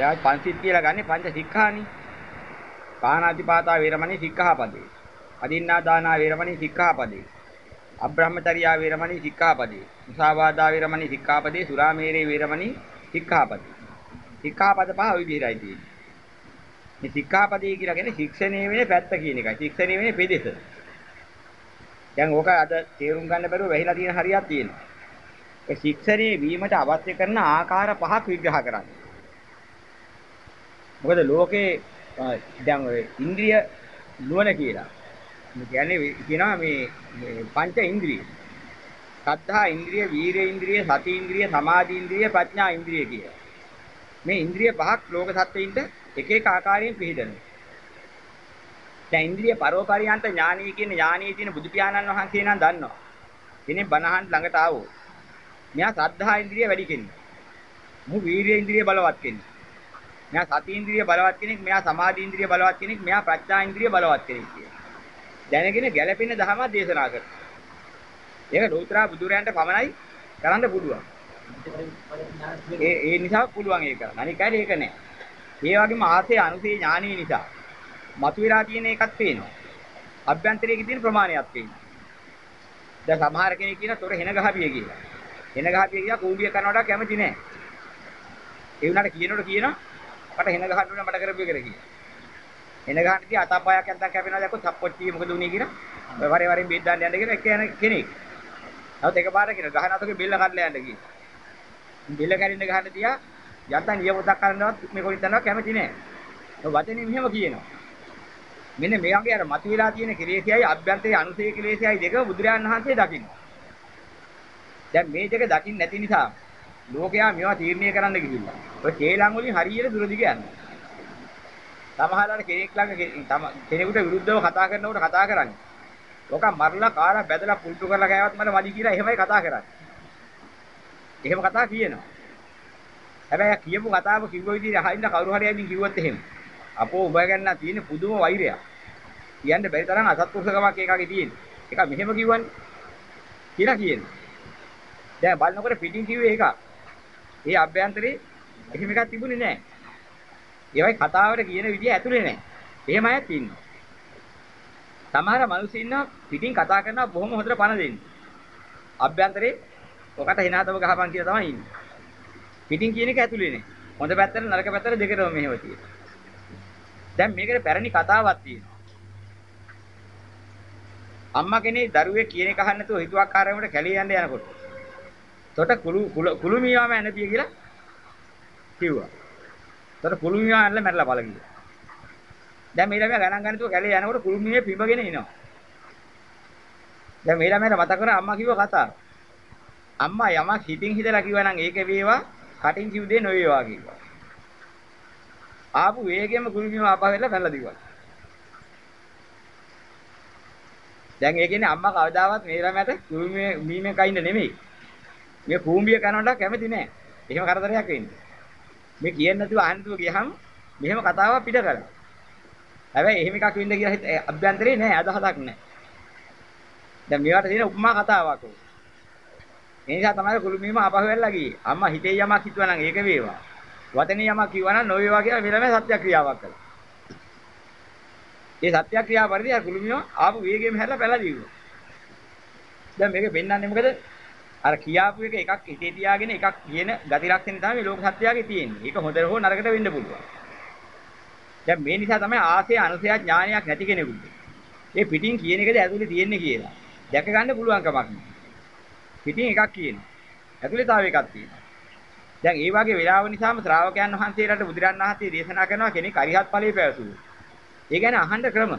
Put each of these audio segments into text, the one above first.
දැන් පංචිත් කියලා ගන්නේ පංච සික්ඛානේ. පාණාතිපාතා වේරමණී සික්ඛාපදේ. අදින්නා දානා වේරමණී සික්ඛාපදේ. අබ්‍රහ්මචර්යා වේරමණී සික්ඛාපදේ. මුසාවාදා වේරමණී සික්ඛාපදේ. සුරාමේරේ වේරමණී සික්ඛාපදේ. සික්ඛාපද පහ ওই විදිහටයි තියෙන්නේ. මේ සික්ඛාපදේ කියලා කියන්නේ ශික්ෂණයේ වෙන පැත්ත කියන එකයි. ශික්ෂණයේ වෙන පෙදෙස. දැන් ඕක අද තේරුම් ගන්න බැරුව වැහිලා තියෙන හරියක් තියෙනවා. ඒ ශික්ෂණයේ වීමට අවශ්‍ය කරන ආකාර පහක් විග්‍රහ කරන්නේ. මොකද ලෝකේ දැන් ඔය ඉන්ද්‍රිය නුවණ කියලා. මේ කියන්නේ කියනවා මේ පංච ඉන්ද්‍රිය. සද්ධා ඉන්ද්‍රිය, වීරිය ඉන්ද්‍රිය, සති ඉන්ද්‍රිය, සමාධි ඉන්ද්‍රිය, ප්‍රඥා ඉන්ද්‍රිය කියලා. මේ ඉන්ද්‍රිය පහක් ලෝක සත්ත්වයින්ට එක එක ආකාරයෙන් පිළිදෙනවා. දැන් ඉන්ද්‍රිය පරෝපරියන්ත ඥානීය කියන ඥානීය තියෙන බුදු පියාණන් වහන්සේ නම් දන්නවා. කෙනෙක් බණහන් ළඟට ආවෝ. මෙයා සද්ධා ඉන්ද්‍රිය වැඩි කෙනෙක්. මු වීරිය ඉන්ද්‍රිය බලවත් කෙනෙක්. මෙයා සති ඉන්ද්‍රිය බලවත් කෙනෙක්, මෙයා සමාධි ඉන්ද්‍රිය බලවත් කෙනෙක්, මෙයා ප්‍රඥා ඉන්ද්‍රිය බලවත් කෙනෙක් කියලා. දැනගෙන ගැළපෙන දහම දේශනා කරනවා. ඒක ලෝතර බුදුරයන්ට පමණයි කරන්න පුළුවන්. ඒ ඒ නිසා පුළුවන් ඒක. අනික අය ඒක නෑ. ඒ වගේම ආසේ අනුසේ ඥානීය නිසා මතුවලා තියෙන එකක් පේනවා. අභ්‍යන්තරයේ තියෙන ප්‍රමාණයක් පේනවා. දැන් සමහර කෙනෙක් කියන තොර හෙන ගහපිය කියලා. හෙන ගහපිය කියලා කූඹිය කරනවට කැමති නෑ. ඒ වුණාට කියනකොට කියනවා මට හෙන ගහන්න ඕනේ මට කරපු එක කියලා. හෙන ගහන්නදී අතපයක් නැත්නම් කැපෙනවා දැක්කොත් සප්පොට්ටිය මොකද උනේ කියලා. ඔය වරේ වරෙන් බෙහෙත් දාන්න යන්න කියලා එක යන කෙනෙක්. නමුත් එකපාරට කියන ගහන අතක බෙල්ල කඩලා යන්න කියලා. බෙල්ල කැරින්න ගහන්න තියා යන්තම් නියපොතක් කරනවත් මේ කොහෙද යනවා කැමති නෑ. ඔය වචනේ මෙහෙම කියනවා. මෙන්න මේ වගේ අර මතුවලා තියෙන කෙලෙසියයි අභ්‍යන්තරයේ අනුසය කෙලෙසියයි දෙක බුදුරජාණන් වහන්සේ දකින්න. දැන් මේ දෙක දකින්න නැති නිසා ලෝකයා මේවා තීරණය කරන්න ගිහිල්ලා. ඔය කේලම් වලින් හරියට දුර දිග යනවා. සමහරවල් කෙනෙක් ළඟ කෙනෙකුට විරුද්ධව කතා කරනකොට කතා කරන්නේ. ඔක මරලා කාලා බැදලා පුල්ටු කරලා ගෑවත් මට වැඩි කියලා එහෙමයි කතා කරන්නේ. එහෙම කතා කියනවා. හැබැයි කියපු කතාව කිව්ව විදිහට අහින්න කවුරු හරි ඇවිත් කිව්වොත් එහෙම. අපෝ ඔබ ගන්න තියෙන පුදුම වෛරයක්. කියන්න බැරි තරම් අසත්පුරුෂකමක් ඒකගේ තියෙන. ඒක මෙහෙම කිව්වන්නේ. කියලා කියන්නේ. දැන් බලනකොට පිටින් කිව්වේ ඒක. ඒ අභ්‍යන්තරේ එහෙම එකක් තිබුණේ නැහැ. ඒවයි කතාවට කියන විදිය ඇතුලේ නැහැ. එහෙම අයත් ඉන්නවා. සමහර මිනිස්සු ඉන්නවා පිටින් කතා කරනවා බොහොම හොඳට පණ දෙන්නේ. අභ්‍යන්තරේ ඔකට හිනාතව ගහපන් කියලා තමයි ඉන්නේ. පිටින් කියන එක ඇතුලේ නේ. හොඳ පැත්තට නරක පැත්තට දෙකටම මෙහෙම තියෙනවා. දැන් මේකට පැරණි කතාවක් තියෙනවා. අම්මා කෙනෙක් දරුවේ කියන එක අහන්න නැතුව හිතුවක්කාරයකට කැලේ යන්න යනකොට. තොට කුළු කුළු මීවාම ඇනතිය කියලා කිව්වා. තොට කුළු මීවා ඇනලා මැරලා පළ ගියා. දැන් මේ ළමයා ගණන් ගන්න තුව කැලේ යනකොට කුළු මීවේ පිඹගෙන එනවා. දැන් මේ ළමයාට මතක කරා අම්මා කිව්ව කතාව. අම්මා යමක් හිතින් හිතලා කිව්වා නම් ඒක වේවා කටින් කිව් දෙ නොවේවා කිව්වා. ආපු වේගෙම කුළු මීව ආපහු වෙලා පැනලා දිව්වා. දැන් ඒ කියන්නේ අම්මා කවදාවත් මේ ළමයාට කුළු මීමේ කයින්ද නෙමෙයි. මේ කූඹිය කනවට කැමති නෑ. එහෙම කරදරයක් වෙන්නේ. මේ කියන්නේ නැතුව අහන්නතුව ගියහම මෙහෙම කතාවක් පිට කරා. හැබැයි එහෙම එකක් වෙන්න කියලා අභ්‍යන්තරේ නෑ අදහසක් නෑ. දැන් මේවට තියෙන උපමා කතාවක් ඕක. ඒ නිසා තමයි කුළුමීම ආපහු වෙලා ගියේ. අම්මා හිතේ යමක් හිතුවා නම් ඒක වේවා. වචනේ යමක් කිව්වා නම් නොවේවා කියලා මෙලම සත්‍යක්‍රියාවක් කළා. ඒ සත්‍යක්‍රියාව පරිදි අර කුළුමීම ආපු වේගෙම හැරලා පැලා දීවා. දැන් මේක පෙන්වන්නේ මොකද? අර කියාපු එක එකක් හිතේ තියාගෙන එකක් කියන ගති ලක්ෂණ තමයි මේ ලෝක සත්‍යයගේ තියෙන්නේ. ඒක හොඳට හෝ නරකට වෙන්න පුළුවන්. දැන් මේ නිසා තමයි ආසය අනුසය ඥානයක් නැති කෙනෙකුට. මේ පිටින් කියන එකද ඇතුලේ තියෙන්නේ කියලා. දැක ගන්න පුළුවන් කමක් නෑ. පිටින් එකක් කියනවා. ඇතුලේ තව එකක් තියෙනවා. දැන් ඒ වගේ වෙලාව නිසාම ශ්‍රාවකයන් වහන්සේලාට බුදුරන් වහන්සේ දේශනා කරනවා කෙනෙක් අරිහත් ඵලයේ පැවසුවොත්. ඒ කියන්නේ අහන්න ක්‍රම.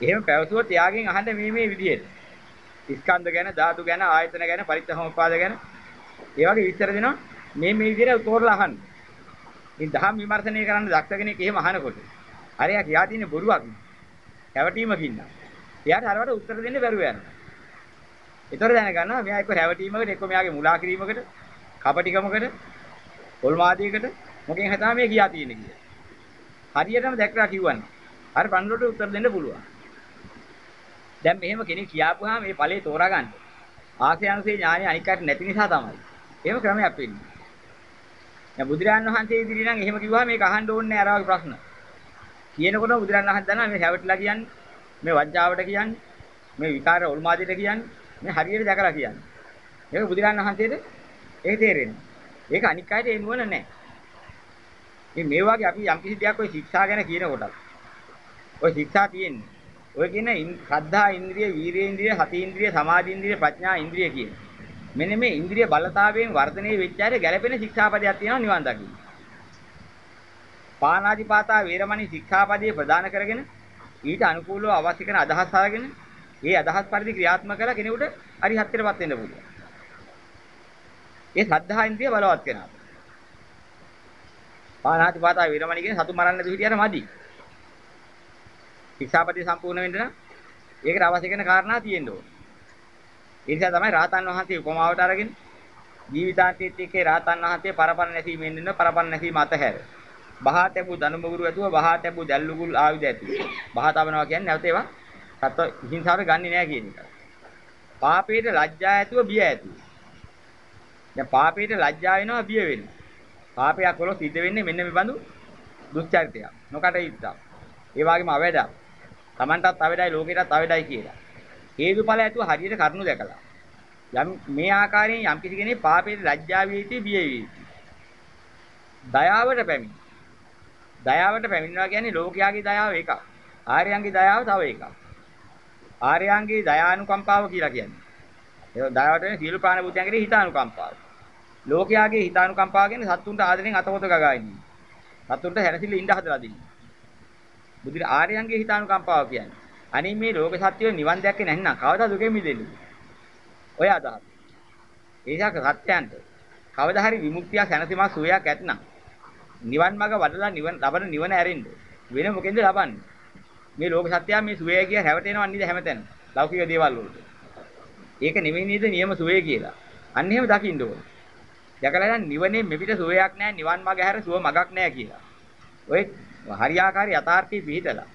එහෙම පැවසුවොත් එයාගෙන් අහන්න මේ මේ විදිහට. ස්කන්ධ ගැන, ධාතු ගැන, ආයතන ගැන, පරිත්‍ථමෝපාද ගැන ඒ වගේ විස්තර දෙනවා. මේ මේ විදිහට තෝරලා අහන්න. ඉතින් දහම් විමර්ශනය කරන්න දක්ෂ කෙනෙක් එහෙම අහනකොට අරයා කියා තියෙන බොරුවක්. හැවටීමකින් නා. එයාට අරවට උත්තර දෙන්න බැරුව යනවා. ඒතර දැනගන්නවා මෙයා එක්ක හැවටීමකට එක්ක මෙයාගේ මුලා කිරීමකට, කපටිකමකට, පොල්මාදයකට මොකෙන් හිතා මේ කියා තියෙන්නේ කියලා. හරියටම දැක්කා කිව්වන්නේ. අර පණ්ඩුවට උත්තර දෙන්න පුළුවන්. දැන් මෙහෙම කෙනෙක් කියාපුවාම මේ ඵලේ තෝරා ගන්න. ආසයන්සේ ඥානෙ අනිකට නැති නිසා තමයි. එහෙම ක්‍රමයක් වෙන්නේ. දැන් බුදුරජාණන් වහන්සේ ඉදිරිය නම් එහෙම කිව්වහම මේක අහන්න ඕනේ නෑ අර වගේ ප්‍රශ්න. කියනකොට බුදුරජාණන් වහන්සේ දන්නා මේ හැවටලා කියන්නේ, මේ වජ්ජාවට කියන්නේ, මේ විකාර උල්මාදිට කියන්නේ, මේ හරියට දැකලා කියන්නේ. මේක බුදුරජාණන් වහන්සේට ඒක තේරෙන්නේ. ඒක අනික් අයට ඒ නුවණ නෑ. මේ මේ වගේ අපි යම් කිසි දෙයක් ඔය ශික්ෂා ගැන කියනකොට ඔය ශික්ෂා තියෙන්නේ. ඔය කියන ශ්‍රද්ධා ඉන්ද්‍රිය, වීරිය ඉන්ද්‍රිය, හති ඉන්ද්‍රිය, සමාධි ඉන්ද්‍රිය, ප්‍රඥා ඉන්ද්‍රිය කියන. මෙන්න මේ ඉන්ද්‍රිය බලතාවයෙන් වර්ධනය වෙච්ච අය ගැළපෙන ශික්ෂාපදයක් තියෙනවා නිවන් දකින්න. පාණාතිපාතා වේරමණී ශික්ෂාපදයේ ප්‍රදාන කරගෙන ඊට අනුකූලව අවශ්‍ය කරන අදහස් අරගෙන ඒ අදහස් පරිදි ක්‍රියාත්මක කළ කෙනෙකුට අරිහත්ත්වයටපත් වෙන්න පුළුවන්. ඒ සද්ධා ඉන්ද්‍රිය බලවත් වෙනවා. පාණාතිපාතා වේරමණී කියන සතු මරන්න දෙවිදියට මදි. ශික්ෂාපදේ සම්පූර්ණ වෙන්න නම් ඒකට අවශ්‍ය කරන කාරණා තියෙන්න ඕන. ඒ නිසා තමයි රාතන් වහන්සේ උපමාවට අරගෙන ජීවිතාන්තයේත් එක්කේ රාතන් වහන්සේ පරපර නැසීමෙන් ඉන්න පරපර නැසීම අතහැර. බහා තැබු දනුමුගුරු ඇතුව බහා තැබු දැල්ලුගුල් ආයුධ ඇතුව. බහා තබනවා කියන්නේ නැවත ඒවා සත්ව හිංසාවට ගන්නෙ නෑ කියන එක. පාපේට ලැජ්ජා ඇතුව බිය ඇතුව. දැන් පාපේට ලැජ්ජා වෙනවා බිය වෙනවා. පාපයක් කළොත් සිද්ධ වෙන්නේ මෙන්න මේ බඳු දුස්චරිතයක්. නොකටයුත්තක්. ඒ වගේම අවැඩක්. Tamanටත් අවැඩයි ලෝකෙටත් අවැඩයි කියලා. හේතුඵල ඇතුව හරියට කරුණු දැකලා. යම් මේ ආකාරයෙන් යම් කිසි කෙනෙක් පාපයේ ලැජ්ජා වීති බිය වීති. දයාවට පැමිණ. දයාවට පැමිණනවා කියන්නේ ලෝකයාගේ දයාව එකක්. ආර්යයන්ගේ දයාව තව එකක්. ආර්යයන්ගේ දයානුකම්පාව කියලා කියන්නේ. ඒ දයාවට වෙන සියලු ප්‍රාණ භූතයන්ගේ හිතානුකම්පාව. ලෝකයාගේ හිතානුකම්පාව කියන්නේ සත්තුන්ට ආදරෙන් අතපොත ගගා ඉන්නේ. සත්තුන්ට හැරසිල්ල ඉඳ හදලා දෙන්නේ. බුදුර ආර්යයන්ගේ හිතානුකම්පාව කියන්නේ. අනේ මේ ලෝක සත්‍යය නිවන් දැක්කේ නැත්නම් කවදා දුකෙන් මිදෙන්නේ? ඔය අදහස. ඒසක සත්‍යයන්ට කවදා හරි විමුක්තිය සැනසීමක් සුවයක් ඇතනම් නිවන් මඟ වඩලා නිවන ලබන නිවන ඇරෙන්න වෙන මොකෙන්ද ලබන්නේ? මේ ලෝක සත්‍යය මේ සුවය කිය හැවටෙනව නේද හැමතැන. ලෞකික දේවල් වලට. ඒක නෙමෙයි නේද නියම සුවය කියලා. අන්න එහෙම දකින්න ඕන. දැකලා නම් නිවනේ මෙපිට සුවයක් නැහැ නිවන් මඟ හැර සුව මගක් නැහැ කියලා. ඔය හරියාකාරී යථාර්ථي පිළිතලා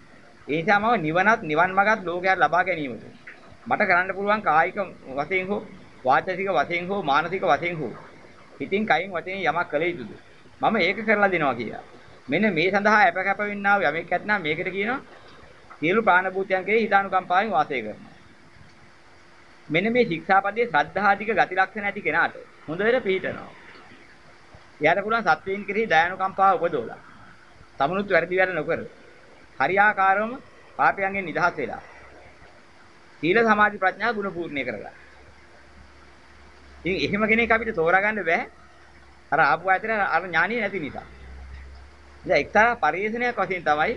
ඒ නිසා මම නිවනත් නිවන් මාර්ගත් ලෝකයට ලබා ගැනීමට මට කරන්න පුළුවන් කායික වශයෙන් හෝ වාචික වශයෙන් හෝ මානසික වශයෙන් හෝ හිතින් කයින් වචනෙන් යමක් කළ යුතුද මම ඒක කරලා දෙනවා කියලා. මෙන්න මේ සඳහා අප කැප වෙන්නා වූ යමෙක් ඇතනම් මේකට කියනවා සියලු ප්‍රාණ භූතයන් කෙරෙහි හිතානුකම්පාවෙන් වාසය කරනවා. මෙන්න මේ ශික්ෂාපදයේ ශ්‍රද්ධාධික ගති ලක්ෂණ ඇති කෙනාට හොඳට පිළිටනවා. එයාට පුළුවන් සත්වයින් කෙරෙහි දයානුකම්පාව උපදවලා. තමනුත් වැරදි වැඩ නොකර හරියාකාරවම පාපයන්ගෙන් නිදහස් වෙලා සීල සමාධි ප්‍රඥා ගුණ පූර්ණේ කරගන්න. ඉතින් එහෙම කෙනෙක් අපිට තෝරාගන්න බෑ. අර ආපු ආයතන අර ඥානිය නැති නිසා. ඉතින් එක්තරා පරිේශනයක් වශයෙන් තමයි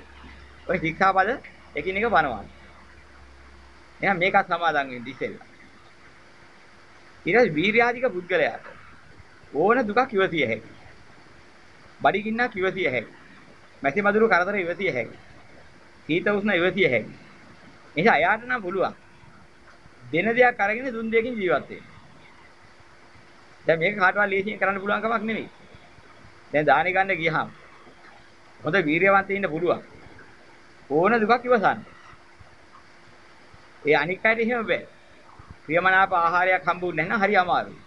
ඔය ශික්ෂාපද එකිනෙක බනවන්නේ. එහෙනම් මේකත් සමාදන් වෙන්න ඉස්සෙල්ලා. ඊට වීර්යාධික පුද්ගලයාට ඕන දුකක් ඉවසිය හැකියි. බඩගින්නක් ඉවසිය හැකියි. මැසි මදුරු කරදර ඉවසිය හැකියි. සීත උෂ්ණ ඉවසිය හැකියි. එනිසා එයාට නම් පුළුවන්. දෙන දෙයක් අරගෙන දුන් දෙයකින් ජීවත් වෙන්න. දැන් මේක කාටවත් ලේසියෙන් කරන්න පුළුවන් කමක් නෙමෙයි. දැන් දානි ගන්න ගියහම හොඳ වීරියවන්ත ඉන්න පුළුවන්. ඕන දුකක් ඉවසන්න. ඒ අනික් අයට එහෙම බෑ. ප්‍රියමනාප ආහාරයක් හම්බුනේ නැත්නම් හරි අමාරුයි.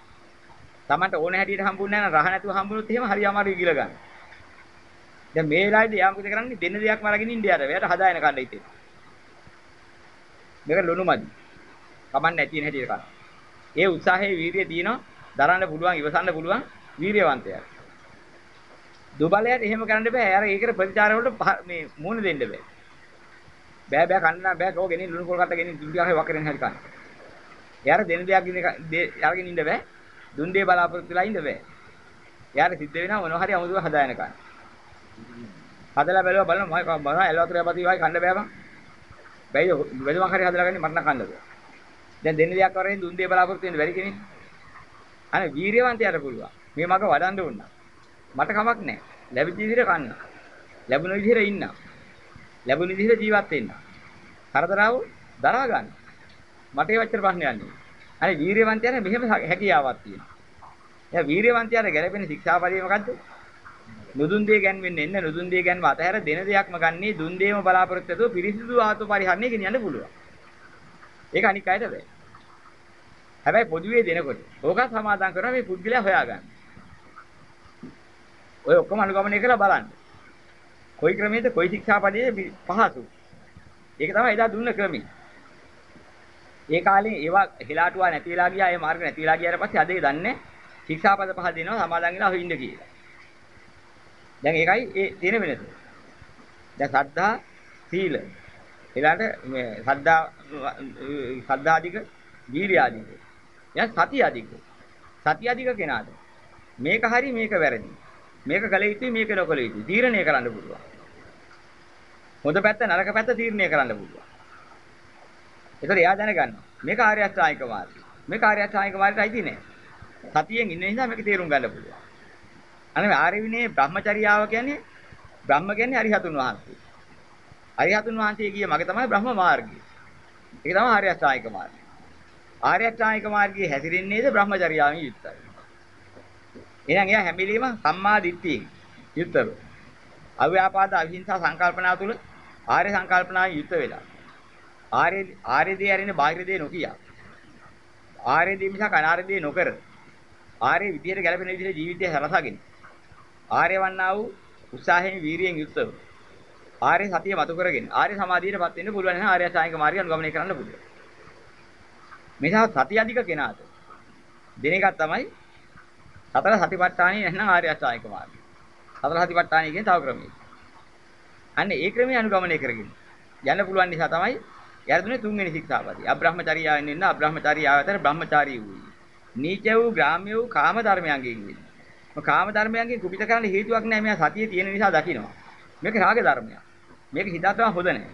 Tamanට ඕන හැටියට හම්බුනේ නැත්නම් රහ නැතුව හම්බුනොත් එහෙම හරි අමාරුයි කියලා ගන්න. දැන් මේ වෙලාවේදී යා මොකද කරන්නේ දෙන්න දෙයක්ම අරගෙන ඉන්න යාට. එයාට හදායන කන්න හිතේ. මේක ලොනු මදි. කමන්නේ නැති වෙන හැටියට කරා. ඒ උත්සාහයේ වීරිය දිනන දරන්න පුළුවන් ඉවසන්න පුළුවන් වීරියවන්තයා. දුබලයට එහෙම කරන්න බෑ. අර ඒකට ප්‍රතිචාර වලට මේ මූණ දෙන්න බෑ. බෑ බෑ කන්න බෑ කෝ ගෙනින් ලුණු පොල් කට ගෙනින් දුන්ඩිය හරි වකරෙන් හරි කන්න. එයාර දෙන දෙයක් ඉන්න අරගෙන ඉන්න බෑ. දුන්ඩේ බලාපොරොත්තු වෙලා ඉන්න බෑ. එයාට සිද්ධ වෙනවා මොනවා හරි අමුතුව හදායන කන්න. හදලා බැලුවා බලන්න මම මොනවා ඇල් වතුරේ පති වයි කන්න බෑ බං. බැයි වෙදමක් හරි හදලා ගන්නේ මට නම් කන්නද. දැන් දෙන්න දෙයක් කරගෙන දුන් දෙය බලාපොරොත්තු වෙන්න බැරි කෙනෙක්. අනේ වීරියවන්තයාට පුළුවන්. මේ මග වඩන්න ඕන. මට කමක් නැහැ. ලැබිච්ච විදිහට කන්න. ලැබුණ විදිහට ඉන්න. ලැබුණ විදිහට ජීවත් වෙන්න. කරදරාව දරා ගන්න. මට ඒ වච්චර ප්‍රශ්නයක් නෑ. අනේ වීරියවන්තයාට මෙහෙම හැකියාවක් තියෙනවා. එයා වීරියවන්තයාට ගැළපෙන ශික්ෂාපදේ මොකද්ද? නුදුන් දේ ගැන්වෙන්න එන්න නුදුන් දේ ගැන්ව අතහැර දෙන දෙයක්ම ගන්නේ දුන් දේම බලාපොරොත්තු වෙතෝ පිරිසිදු ආත්ම පරිහරණය ගෙනියන්න පුළුවන්. ඒක අනික් අයට බෑ. හැබැයි පොදුවේ දෙනකොට ඕක සමාදම් කරනවා මේ පුද්ගලයා හොයාගන්න. ඔය ඔක්කොම අනුගමනය කරලා බලන්න. කොයි ක්‍රමයේද කොයි ශික්ෂාපදයේ පහසු. ඒක තමයි එදා දුන්න ක්‍රමය. ඒ කාලේ ඒවා හෙලාටුවා නැති වෙලා ගියා ඒ මාර්ග නැති වෙලා ගියාට පස්සේ අද ඒ දන්නේ ශික්ෂාපද පහ දෙනවා සමාදන් වෙලා හොින්න කියලා. දැන් ඒකයි ඒ තියෙන වෙනස. දැන් සද්ධා සීල. ඊළඟට මේ සද්ධා සද්ධාධික වීර්යාධික දැන් සතිය අධික. සතිය අධික කෙනාද මේක හරි මේක වැරදි. මේක කළ යුතුයි මේක නොකළ යුතුයි. තීරණය කරන්න පුළුවන්. හොඳ පැත්ත නරක පැත්ත තීරණය කරන්න පුළුවන්. ඒතර එයා දැනගන්නවා මේක ආර්ය අෂ්ටාංගික මාර්ගය මේක ආර්ය අෂ්ටාංගික මාර්ගයට අයිති නෑ සතියෙන් ඉන්න නිසා මේක තේරුම් ගන්න පුළුවන්. අනේ ආර්ය විනයේ බ්‍රහ්මචර්යාව කියන්නේ බ්‍රහ්ම කියන්නේ අරිහතුන් වහන්සේ. අරිහතුන් වහන්සේ ගිය මග තමයි බ්‍රහ්ම මාර්ගය. ඒක තමයි ආර්ය අෂ්ටාංගික මාර්ගය. ආර්ය අෂ්ටාංගික මාර්ගයේ හැසිරෙන්නේද බ්‍රහ්මචර්යාවෙන් යුක්තයි. එහෙනම් එයා හැම වෙලෙම සම්මා දිට්ඨියෙන් යුක්තව. අව්‍යාපාද අවිහිංසා සංකල්පනා තුල ආර්ය සංකල්පනාවෙන් යුක්ත වෙලා. ආර්ය ආර්ය දේ අරින බාහිර දේ නොකිය. ආර්ය දේ මිසක් අනාර්ය දේ නොකර ආර්ය විදියට ගැලපෙන විදිහට ජීවිතය සලසගෙන ආර්ය වන්නා වූ උත්සාහයෙන් වීරියෙන් යුක්තව ආර්ය සතිය මතු කරගෙන ආර්ය සමාධියටපත් වෙන්න පුළුවන් නම් ආර්ය අෂ්ටාංගික මාර්ගය අනුගමනය කරන්න පුළුවන්. මේසා සතිය අධික කෙනාට දෙන එකක් තමයි සතර සතිපට්ඨානෙ නැත්නම් ආර්ය අෂ්ටාංගික මාර්ගය. සතර සතිපට්ඨානෙ කියන්නේ තව ක්‍රමයක. අන්න ඒ ක්‍රමය අනුගමනය කරගෙන යන්න පුළුවන් නිසා තමයි යර්ධුනේ තුන්වෙනි ශික්ෂාපදයි. අබ්‍රහ්මචාරියාවෙන් ඉන්න අබ්‍රහ්මචාරියාව අතර බ්‍රහ්මචාරී වූයි. නීච වූ ග්‍රාම්‍ය වූ කාම ධර්මයන්ගෙන් ඉන්නේ. කාම ධර්මයන්ගෙන් කුපිත කරන්න හේතුවක් නැහැ. මෙයා සතියේ තියෙන නිසා දකිනවා. මේක රාග ධර්මයක්. මේක හිතාතම හොඳ නැහැ.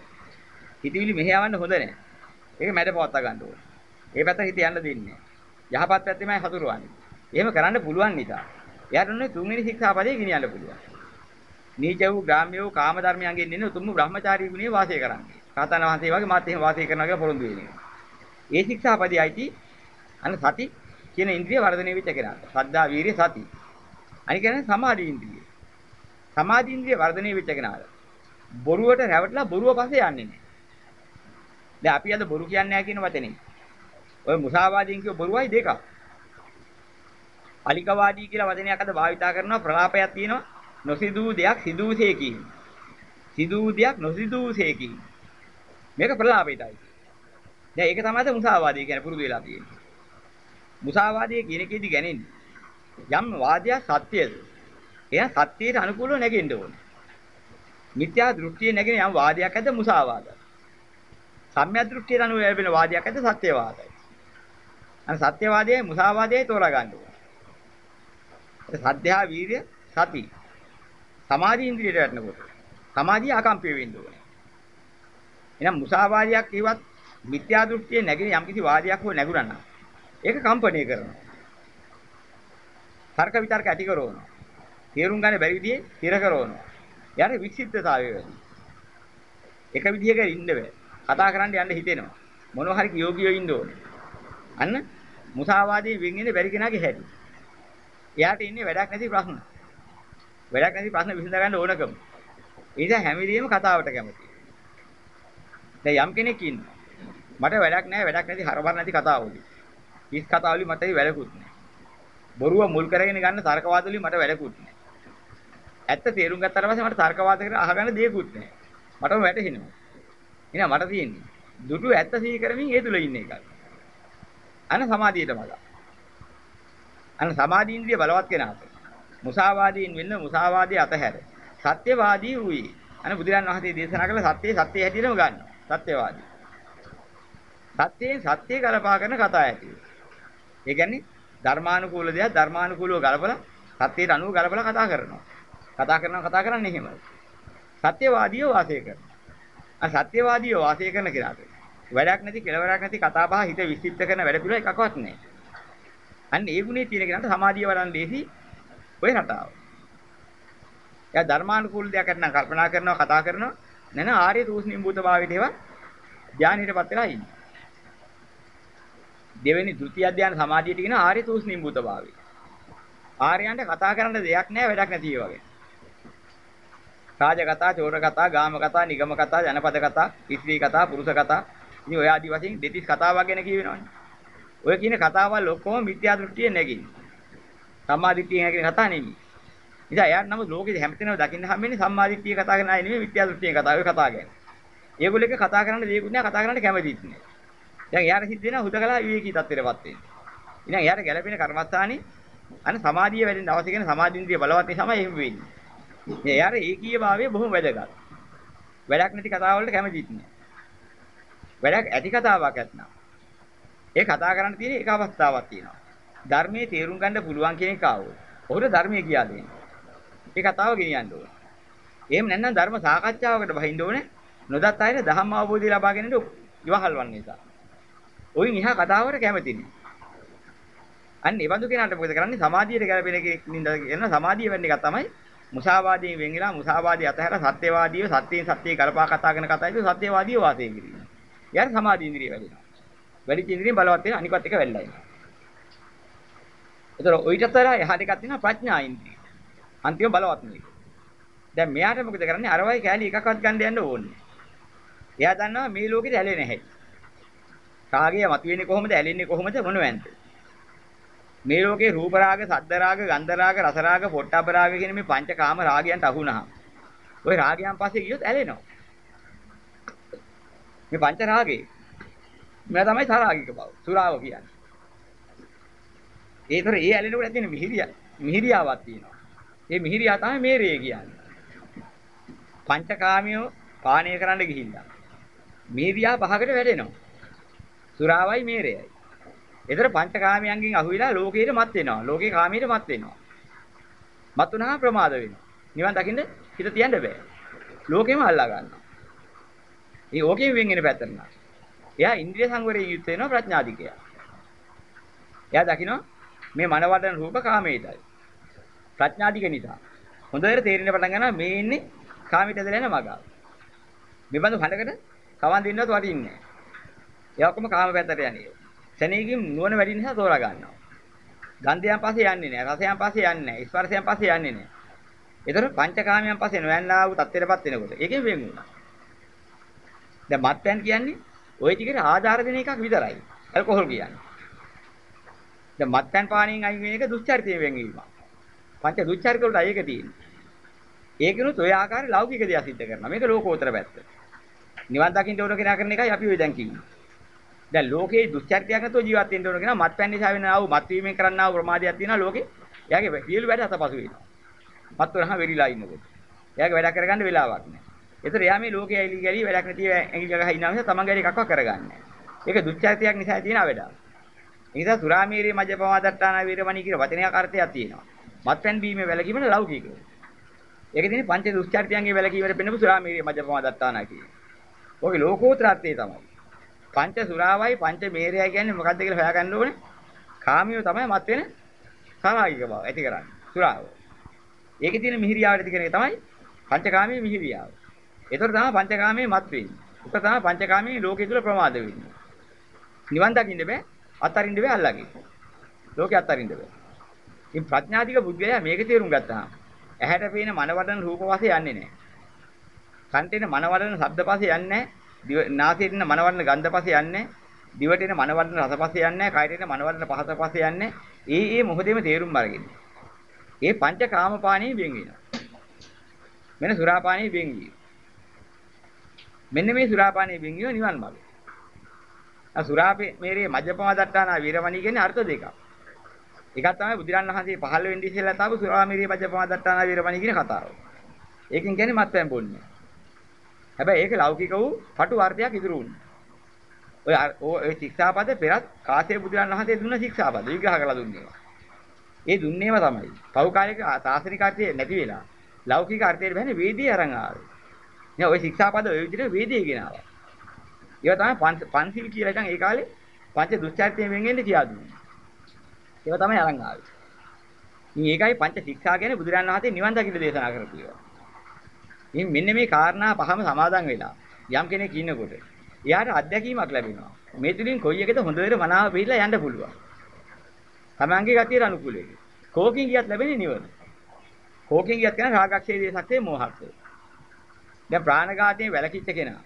හිතවිලි මෙහෙ යවන්න හොඳ නැහැ. ඒක මැද පවත්වා ගන්න ඕනේ. ඒ පැත්ත හිත යන්න දෙන්නේ නැහැ. යහපත් පැත්තෙමයි හසුරුවන්නේ. එහෙම කරන්න පුළුවන් නිසා. එයාට උනේ තුන්වෙනි ශික්ෂාපදේ ගෙනියන්න පුළුවන්. නීච වූ ග්‍රාම්‍ය වූ කාම ධර්මයන්ගෙන් ඉන්නේ උතුම් බ්‍රහ්මචාරී ගුණේ වාසය කරන්නේ. කාතන වහන්සේ වගේ මාත් එහෙම වාසය කරනවා කියලා පොරොන්දු වෙන්නේ. ඒ ශික්ෂාපදේ අයිති අන්න සති කියන ඉන්ද්‍රිය වර්ධනය වෙච්ච කෙනාට. සද්ධා වීරිය සති. අනික කියන්නේ සමාධි ඉන්ද්‍රිය. සමාධි ඉන්ද්‍රිය වර්ධනය වෙච්ච කෙනාට. බොරුවට රැවටලා බොරුව පස්සේ යන්නේ නැහැ. දැන් අපි අද බොරු කියන්නේ නැහැ කියන වචනේ. ඔය මුසාවාදීන් කියව බොරුවයි දෙකක්. අලිකවාදී කියලා වචනයක් අද භාවිතා කරනවා ප්‍රලාපයක් තියෙනවා. නොසිදූ දෙයක් සිදූසේ කියන. සිදූ දෙයක් නොසිදූසේ කියන. මේක ප්‍රලාපයටයි. දැන් ඒක තමයි මුසාවාදී කියන්නේ පුරුදු වෙලා තියෙන්නේ. මුසාවාදී කියන එකේදී ගැනෙන්නේ යම් වාදයක් සත්‍යද? එයා සත්‍යයට අනුකූලව නැගෙන්න ඕනේ. මිත්‍යා දෘෂ්ටිය නැගෙන යම් වාදයක් ඇද්ද මුසාවාදයි. සම්‍යක් දෘෂ්ටියට අනුව ලැබෙන වාදයක් ඇද්ද සත්‍යවාදයි. අන්න සත්‍යවාදයයි මුසාවාදයයි තෝරා ගන්න ඕනේ. සද්ධා වීර්ය සති. සමාධි ඉන්ද්‍රියට වැටෙනකොට සමාධිය ආකම්පිය වෙන්න ඕනේ. එහෙනම් මුසාවාදයක් කිව්වත් මිත්‍යා දෘෂ්ටියේ නැගෙන යම්කිසි වාදයක් හෝ නැගුණා නම් ඒක කම්පණය කරනවා. තර්ක විතර්ක ඇති කරනවා. තේරුම් ගන්න බැරි විදිහේ හිර කරනවා. යාට වික්ෂිප්තතාවය වෙනවා. එක විදිහක ඉන්න බෑ. කතා කරන්න යන්න හිතෙනවා. මොනවා හරි යෝගියෝ ඉන්න ඕනේ. අන්න මුසාවාදී වෙන්නේ බැරි කෙනාගේ හැටි. එයාට ඉන්නේ වැඩක් නැති ප්‍රශ්න. වැඩක් නැති ප්‍රශ්න විසඳ ගන්න ඕනකම. ඒ නිසා හැම වෙලෙම කතාවට කැමතියි. දැන් යම් කෙනෙක් ඉන්නවා. මට වැඩක් නැහැ වැඩක් නැති හරබර නැති කතාවලු. කිස් කතාවලු මට වැඩකුත් නැහැ. බොරුව මුල් කරගෙන ගන්න තර්කවාදවලින් මට වැඩකුත් නැහැ. ඇත්ත තේරුම් ගත්තාට පස්සේ මට තර්කවාද කර අහගන්න දෙයක්වත් නැහැ. මටම වැටහෙනවා. එහෙනම් මට තියෙන්නේ දුටු ඇත්ත සිහි කරමින් ඒ තුල ඉන්න එකයි. අන සමාධියට මග. අන සමාධි ඉන්ද්‍රිය බලවත් කෙනාට මුසාවාදීන් වෙන්න මුසාවාදී අතහැර සත්‍යවාදී වූයේ. අන බුදුරන් වහන්සේ දේශනා කළ සත්‍යයේ සත්‍ය හැටියටම ගන්නවා. සත්‍යවාදී. සත්‍යයෙන් සත්‍ය කලපා කරන කතා ඇති. ඒ කියන්නේ ධර්මානුකූල දෙයක් ධර්මානුකූලව ගලපලා සත්‍යයට අනුව ගලපලා කතා කරනවා. කතා කරනවා කතා කරන්නේ එහෙමයි. සත්‍යවාදීව වාසය කරනවා. අ සත්‍යවාදීව වාසය කරන කෙනාට වැඩක් නැති කෙලවරක් නැති කතා බහ හිත විසිප්ත කරන වැඩ පිළිවෙල එකක්වත් නැහැ. අන්න ඒ ගුණේ තියෙන කෙනාට සමාධිය වඩන්න දෙසි ඔය රටාව. එයා ධර්මානුකූල දෙයක් නැත්නම් කල්පනා කරනවා කතා කරනවා නැන ආර්ය තූස්නිම් භූත භාවයට ඒවා ධානයටපත් වෙලා ඉන්නේ. දෙවෙනි ဒုတိ ය ධානය සමාධියට කියන ආර්ය තූස්නිම් භූත භාවය. ආර්යයන්ට කතා කරන්න දෙයක් නැහැ වැඩක් නැති ඒ වගේ. රාජ කතා, චෝර කතා, ගාම කතා, නිගම කතා, ජනපද කතා, ස්ත්‍රී කතා, පුරුෂ කතා. ඉතින් ඔය ආදි වශයෙන් දෙතිස් කතාවක් ගැන කියවෙනවනේ. ඔය කියන කතාවල් ඔක්කොම මිත්‍යා දෘෂ්ටිය නැගින්. සම්මා දිට්ඨිය කියන කතා නෙමෙයි. ඉතින් එයාට නම් ලෝකෙ හැමතැනම දකින්න හම්බෙන්නේ සම්මාදිට්ඨිය කතා කරන අය නෙමෙයි මිත්‍යා දෘෂ්ටිය කතා ඔය කතා කරන්නේ. ඒගොල්ලෝ එක කතා කරන්න දෙයක්වත් නෑ කතා කරන්න කැමතිත් නෑ. දැන් එයාට සිද්ධ වෙනවා හුදකලා විවේකී තත්ත්වයටපත් වෙන්න. ඉතින් එයාට ගැළපෙන කර්මස්ථානේ අන්න සමාධිය වැඩෙන දවසේ කියන සමාධින්ද්‍රිය බලවත් නිසාම එහෙම වෙන්නේ. මේ එයාට ඒකීය භාවය බොහොම වැදගත්. වැඩක් නැති කතාව වලට කැමතිත් නෑ. වැඩක් ඇති කතාවක් ඇත්නම්. ඒ කතා කරන්න තියෙන එක අවස්ථාවක් තියෙනවා. ධර්මයේ තේරුම් ගන්න පුළුවන් කෙනෙක් ආවොත් ඔහුට ධර්මයේ කියා දෙන්න. ඒ කතාව ගෙනියන්න ඕන. එහෙම නැත්නම් ධර්ම සාකච්ඡාවකට බහින්න ඕනේ. නොදත් අයට ධම්ම අවබෝධය ලබා ගැනීමට ඉවහල් වන්න නිසා. ඔයින් එහා කතාවට කැමති නෑ. අන්න ඒ බඳු කෙනාට මොකද කරන්නේ? සමාධියට ගැලපෙන කෙනෙක් නින්දා කියන සමාධිය වෙන්න එක තමයි මුසාවාදයෙන් වෙන් වෙලා මුසාවාදී අතහැර සත්‍යවාදීව සත්‍යයෙන් සත්‍යය කල්පා කතා කරන කතාවේදී සත්‍යවාදීව වාසය කිරීම. යාර සමාධි ඉන්ද්‍රිය වැඩිනවා. වැඩි ඉන්ද්‍රිය බලවත් වෙන අනිකත් එක වෙල්ලයි. ඒතර ඔయితතර එහාට එකක් තියෙනවා ප්‍රඥා ඉන්ද්‍රිය. අන්තිම බලවත් නෙවෙයි. දැන් මෙයාට මොකද කරන්නේ? අරවයි කෑලි එකක්වත් ගන්න යන්න ඕනේ. එයා දන්නවා මේ ලෝකෙට ඇලෙන්නේ නැහැ. රාගය මතුවෙන්නේ කොහොමද? ඇලෙන්නේ කොහොමද? මොනවැන්ද? මේ ලෝකේ රූප රාග, සද්ද රාග, ගන්ධ රාග, රස රාග, පොට්ටබ්බ රාග කියන මේ පංචකාම රාගයන්ට අහු වුණාම ওই රාගයන් පස්සේ ගියොත් ඇලෙනවා. මේ පංච රාගේ මෙයා තමයි තරාගික බව. සුරාව කියන්නේ. ඒතර ඒ ඇලෙනකොට ඇතින මිහිරිය මිහිරියාවක් තියෙනවා. ඒ මිහිරියා තමයි මේරේ කියන්නේ. පංචකාමියෝ පානය කරන්න ගිහිල්ලා. මිහිරියා පහකට වැඩෙනවා. සුරාවයි මේරේයි. ඒතර පංචකාමයන්ගෙන් අහුවිලා ලෝකයට මත් වෙනවා. ලෝකේ කාමයට මත් වෙනවා. මත් වුණාම ප්‍රමාද වෙනවා. නිවන් දකින්න හිත තියන්න බෑ. ලෝකෙම අල්ලා ගන්නවා. ඒ ඕකෙම වෙන් වෙන පැත්තට නා. එයා ඉන්ද්‍රිය සංවරයෙන් යුත් වෙනවා ප්‍රඥාධිකය. එයා දකිනවා මේ මනවඩන රූප කාමයටයි. ප්‍රඥාධික නිසා. හොඳට තේරෙන්න පටන් ගන්නවා මේ ඉන්නේ කාමයට ඇදලා යන මග. මේ බඳු හඬකට කවන් දෙන්නවත් වටින්නේ නැහැ. ඒ ඔක්කොම කාම පැත්තට යන්නේ. සෙනෙහකින් නුවණ වැඩි නිසා තෝරා ගන්නවා. ගන්ධයන් පස්සේ යන්නේ නැහැ. රසයන් පස්සේ යන්නේ නැහැ. ස්පර්ශයන් පස්සේ යන්නේ නැහැ. ඒතර පංචකාමයන් පස්සේ නොයන්නා වූ තත්ත්වයටපත් වෙනකොට ඒකෙන් වෙන් වුණා. දැන් මත්පැන් කියන්නේ ওই ටිකට ආධාර දෙන එකක් විතරයි. ඇල්කොහොල් කියන්නේ. දැන් මත්පැන් පානයෙන් අයින් වෙන එක දුස්චරිතයෙන් වෙන් වීම. පංච දුස්චරිත වලට අයක තියෙන්නේ. ඒකිනුත් ඔය ආකාරي ලෞකික දේවල් සිද්ධ කරනවා. මේක ලෝකෝත්තර පැත්ත. නිවන් දකින්න ඕන කෙනා කරන එකයි අපි ඔය දැන් කියන්නේ. දැන් ලෝකේ දුස්චරිතයක් නැතුව ජීවත් වෙන්න ඕන කෙනා මත්පැන් නිසා වෙන ආව මත් වීමෙන් කරන්නා වූ ප්‍රමාදයක් තියෙනවා ලෝකේ. එයාගේ සියලු වැඩ අතපසු වෙනවා. මත් වුණාම වෙරිලා ඉන්නකොට. එයාගේ වැඩ කරගන්න වෙලාවක් නැහැ. ඒතර එයා මේ ලෝකයේ ඇලි ගලි වැඩක් නැතිව ඇඟිලි ගහ ඉන්නවා නිසා තමන්ගේ එකක්වත් කරගන්නේ නැහැ. ඒක දුස්චරිතයක් නිසා තියෙන වැඩක්. ඒ නිසා සුරාමීරේ මජ්ජපමාදට්ටාන වීරමණී කියන වචනයක් අර්ථයක් තියෙනවා. මත්පැන් බීමේ වැලකීමන ලෞකිකව. ඒක තියෙන්නේ පංච දුස්චරිතයන්ගේ වැලකීමට පෙන්නපු සුරාමීරේ මජ්ජපමාදට්ටාන කියන්නේ. ඔගේ ලෝකෝත්තර අර්ථය තමයි. පංච සුරාවයි පංච මේරයයි කියන්නේ මොකක්ද කියලා හොයාගන්න ඕනේ. කාමියෝ තමයි මත් වෙන සාමාජික බව ඇති කරන්නේ. සුරාව. ඒකේ තියෙන මිහිරියාවට ඇති කරන එක තමයි පංචකාමී මිහිරියාව. ඒතර තමයි පංචකාමයේ මත් වෙන්නේ. උක තමයි පංචකාමයේ ලෝකයේ තුල ප්‍රමාද වෙන්නේ. නිවන් දකින්න බෑ, අත්තරින්න බෑ අල්ලගේ. ලෝකේ අත්තරින්න බෑ. ඉතින් ප්‍රඥාධික බුද්ධයා මේක තේරුම් ගත්තාම ඇහැට පේන මනවඩන රූප වාසේ යන්නේ නැහැ. කන්ටේන මනවඩන ශබ්ද පස්සේ යන්නේ නැහැ. නාසයට එන මනවඩන ගන්ධ පස්සේ යන්නේ නැහැ. දිවට එන මනවඩන රස පස්සේ යන්නේ නැහැ. කයට එන මනවඩන පහස පස්සේ යන්නේ ඒ ඒ මොහොතේම තේරුම් අරගෙන. ඒ පංචකාමපාණී වෙන් වෙනවා. මෙන්න සුරාපාණී වෙන් වීම. මෙන්න මේ සුරාපානයේ බින්ගිය නිවන් මාර්ගය. ආ සුරාපේ මේරේ මජ්ජපම දට්ටානා වීරමණී කියන්නේ අර්ථ දෙකක්. එකක් තමයි බුදුරන් වහන්සේ පහළ වෙන්නේ ඉස්සෙල්ලා තාපු සුරාමීරේ මජ්ජපම දට්ටානා වීරමණී කියන කතාව. ඒකෙන් කියන්නේ මත්පැන් බොන්නේ. හැබැයි ඒක ලෞකික වූ පටු අර්ථයක් ඉදිරි වුණා. ඔය ඔය ශික්ෂාපද පෙරත් කාසේ බුදුරන් වහන්සේ දුන්න ශික්ෂාපද විග්‍රහ කරලා දුන්නේ. ඒ දුන්නේම තමයි. පෞකාලික සාසනික අර්ථය නැති වෙලා ලෞකික අර්ථයට බැන්නේ වේදී අරන් ආවේ. නේ ওই ශික්ෂාපද ඔය විදිහට වේදේ ගෙනාවා. ඒවා තමයි පන්සිල් කියලා එකන් ඒ කාලේ පංච දුස්චරිතයෙන් වෙන් වෙන්නේ කියලා දුන්නේ. ඒවා තමයි අරන් ආවේ. ඉතින් ඒකයි පංච ශික්ෂා කියන්නේ බුදුරන් වහන්සේ නිවන් දකින්න දේශනා කරපු ඒවා. ඉතින් මෙන්න මේ කාරණා පහම සමාදන් වෙලා යම් කෙනෙක් ඉන්නකොට එයාට අත්දැකීමක් ලැබෙනවා. මේ තුලින් කොයි එකද හොඳට මනාව පිළිලා යන්න පුළුවන්. තමන්ගේ ගතියට අනුකූල එක. කෝකින් ගියත් ලැබෙන්නේ නිවන. කෝකින් ගියත් කියන රාගක්ෂේදී සත්‍යේ මෝහක්ෂේ. දැන් ප්‍රාණඝාතයෙන් වැළකීච්ච කෙනා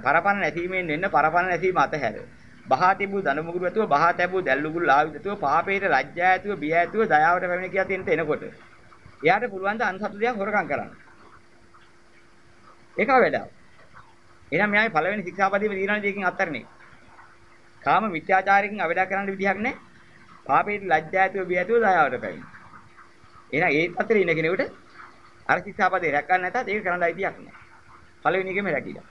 පරපණ නැසීමෙන් වෙන්න පරපණ නැසීම අතහැර. බහා තිබූ දනමුගුරු ඇතුව බහා තැබූ දැල්ලුගුරු ලාවිදතුව පාපේට ලැජ්ජා ඇතුව බිය ඇතුව දයාවට පැමිණ කියා තියෙනට එනකොට එයාට පුළුවන් ද අන්සතු දෙයක් හොරකම් කරන්න. ඒක වැඩක්. එහෙනම් මෙයාගේ පළවෙනි ශික්ෂාපදයේ තියෙන දෙයකින් අත්තරනේ. කාම මිත්‍යාචාරයෙන් අවඩ කරන්න විදිහක් නැහැ. පාපේට ලැජ්ජා ඇතුව බිය ඇතුව දයාවට පැමිණ. එහෙනම් ඒ අතරේ ඉන්න කෙනෙකුට අර ශික්ෂාපදේ රැකගන්න නැතත් ඒක කරන්න අයිතියක් නැහැ. පළවෙනි එකම රැකිලා.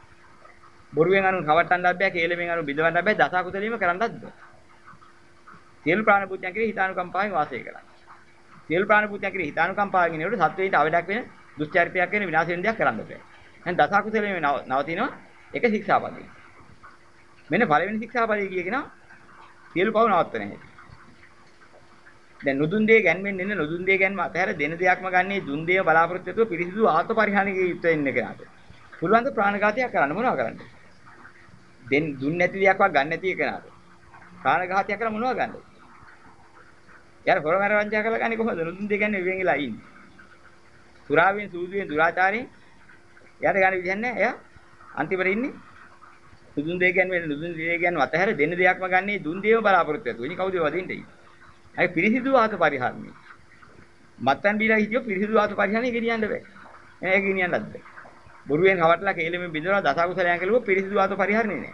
බොරුවෙන් අනුන් කවට්ටන්නත් බෑ, කේලමෙන් අනුන් බිඳවන්නත් බෑ, දස කුසලීම කරන්නත් බෑ. සියලු ප්‍රාණ පුත්‍යයන් කෙරෙහි හිතානුකම්පාවෙන් වාසය කරන්න. සියලු ප්‍රාණ පුත්‍යයන් කෙරෙහි හිතානුකම්පාවෙන් ඉන්නකොට සත්වයින්ට අවඩක් වෙන දුස්චරිතයක් වෙන විනාශ වෙන දෙයක් කරන්න බෑ. එහෙනම් දස කුසලීම නවතිනවා ඒක ශික්ෂාපදේ. මෙන්න පළවෙනි ශික්ෂාපදේ කිය කෙනා සියලු පව නවත්තන හැටි. දැන් නුදුන් දේ ගැන්වෙන්න ඉන්න නුදුන් දේ ගැන්ම අතහැර දෙන දෙයක්ම ගන්නේ දුන් දේ බලාපොරොත්තු වෙතුව පිරිසිදු ආත්ම පරිහානියක යුක්ත වෙන්න කෙනාට. පුළුවන් ද ප්‍රාණඝාතයක් කරන්න මොනවද කරන්නේ? දෙන් දුන් නැති දෙයක්වත් ගන්න නැති කෙනාට. ප්‍රාණඝාතයක් කරලා මොනවද ගන්නද? යාර හොරමර වංචා කරලා ගන්නේ කොහොමද? නුදුන් දේ ගැන්නේ වෙන් වෙලා ඉන්නේ. සුරාවෙන් සූදුවෙන් දුරාචාරයෙන් යාට ගන්න විදිහක් නැහැ. එයා අන්තිමට ඉන්නේ නුදුන් දේ ගැන්නේ නුදුන් දේ ගැන්නේ අතහැර දෙන දෙයක්ම ගන්නේ දුන් දේම බලාපොරොත්තු වෙතුව. ඉනි කවුද වදින්නේ? අය පිරිසිදු ආත පරිහරණය. මත්පැන් බීලා හිටියොත් පිරිසිදු ආත පරිහරණය ගෙනියන්න බෑ. ඒක ගෙනියන්නත් බෑ. බොරුවෙන් හවටලා කේලෙමින් බිඳලා දසකුසලයන් කෙලුවොත් පිරිසිදු ආත පරිහරණය නෑ.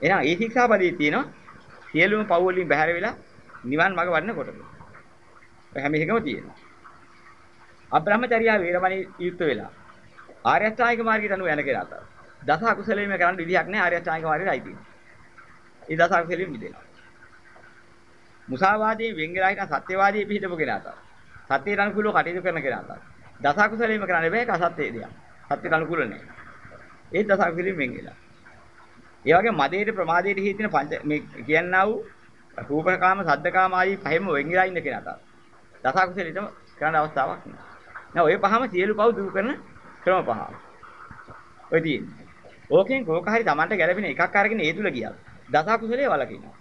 එහෙනම් ඒ ශික්ෂාපදයේ තියෙනවා සියලුම පව් වලින් බැහැර වෙලා නිවන් මඟ වඩන කොටද. හැම එකම තියෙනවා. අබ්‍රහ්මචර්යා වේරමණී යුක්ත වෙලා ආර්ය අෂ්ටාංගික මාර්ගයට අනුව යන කෙනාට දස අකුසලයෙන් කරන්න විදිහක් නැහැ ආර්ය අෂ්ටාංගික මාර්ගයට අයිති. ඒ දස අකුසලයෙන් මිදෙනවා. මුසාවාදයෙන් වෙන් වෙලා හිටන් සත්‍යවාදී පිළිදපු කෙනාට. සත්‍යයට අනුකූලව කටයුතු කරන කෙනාට. දස අකුසලයෙන්ම කරන්න බෑ ඒක අසත්‍ය දෙයක්. සත්‍යයට අනුකූල නැහැ. ඒ දස අකුසලයෙන් වෙන් වෙලා. ඒ වගේ මදේට ප්‍රමාදයට හේතින පංච මේ කියන්නා වූ රූපකාම, සද්දකාම ආදී පහෙම වෙන් වෙලා ඉන්න කෙනාට. දස අකුසලෙටම කරන්න අවස්ථාවක් නෑ. නෑ ඔය පහම සියලු පව් දුරු කරන ක්‍රම පහ. ඔය තියෙන්නේ. ඕකෙන් කෝක හරි Tamanට ගැළපෙන එකක් අරගෙන ඒ තුල ගියා. දස අකුසලයේ වලකිනවා.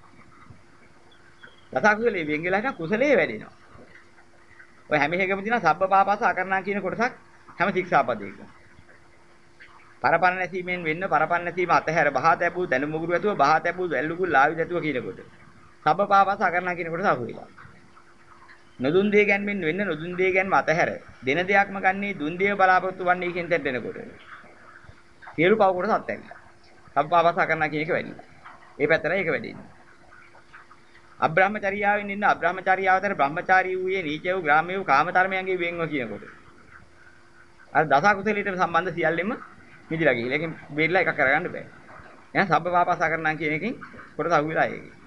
දසකුසලේ වෙන් වෙලා හිටන් කුසලයේ වැඩෙනවා. ඔය හැම එකම තියෙන සබ්බ පාපස අකරණා කියන කොටසක් හැම ශික්ෂාපදයකම. පරපන්න නැසීමෙන් වෙන්න පරපන්න නැසීම අතහැර බහා තැබූ දැනුම මුගුරු ඇතුව බහා තැබූ වැල්ලුකුල් ලාවි ඇතුව කියනකොට. සබ්බ පාපස අකරණා කියන කොටස අහු වෙලා. නොදුන් දේ ගැන්වෙන්න වෙන්න නොදුන් දේ ගැන්ම අතහැර දෙන දෙයක්ම ගන්නේ දුන් දේ බලාපොරොත්තු වන්නේ කියන තැනට එනකොට. සියලු පව කොටස අත්හැරිලා. සබ්බ පාපස අකරණා කියන එක වැඩිලා. ඒ පැත්තට ඒක වැඩින්නේ. අබ්‍රහ්මචර්යාවෙන් ඉන්න අබ්‍රහ්මචර්යාවතර බ්‍රහ්මචාරී වූයේ නීච වූ ග්‍රාම්‍ය වූ කාමතරමයන්ගේ වෙන්ව කියනකොට. අර දස කුසලීට සම්බන්ධ සියල්ලෙම මිදිලා ගිහිල්ලා. ඒකෙන් බේරලා එකක් කරගන්න බෑ. එහෙනම් සබ්බ පාපසා කරනවා කියන එකෙන් කොටස අහුවිලා ඒකේ.